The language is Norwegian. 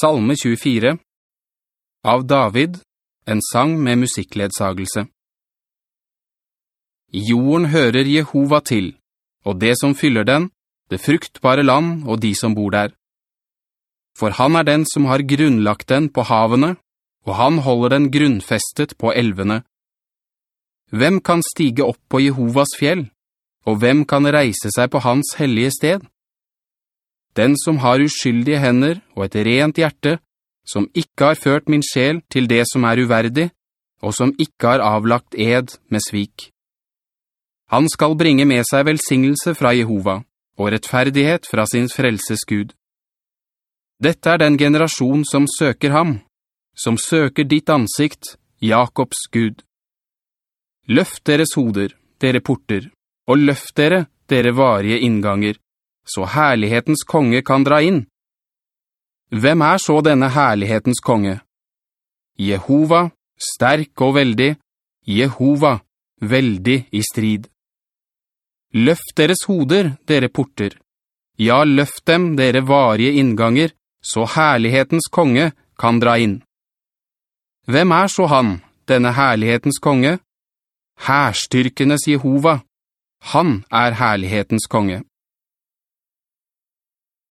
Salme 24 Av David, en sang med musikkledsagelse. Jorden hører Jehova til, og det som fyller den, det fruktbare land og de som bor der. For han er den som har grunnlagt den på havene, og han holder den grunnfestet på elvene. Hvem kan stige opp på Jehovas fjell, og hvem kan reise seg på hans hellige sted? Den som har uskyldige hender og et rent hjerte, som ikke har ført min sjel til det som er uverdig, og som ikke har avlagt ed med svik. Han skal bringe med seg velsignelse fra Jehova, og rettferdighet fra sin frelses Gud. Dette er den generasjon som søker ham, som søker ditt ansikt, Jakobs Gud. Løft deres hoder, dere porter, og løft dere, dere varige innganger, så herlighetens konge kan dra inn. Hvem er så denne herlighetens konge? Jehova, sterk og veldig, Jehova, veldig i strid. Løft deres hoder, dere porter. Ja, løft dem, dere varige innganger, så herlighetens konge kan dra inn. Hvem er så han, denne herlighetens konge? Herstyrkenes Jehova. Han er herlighetens konge.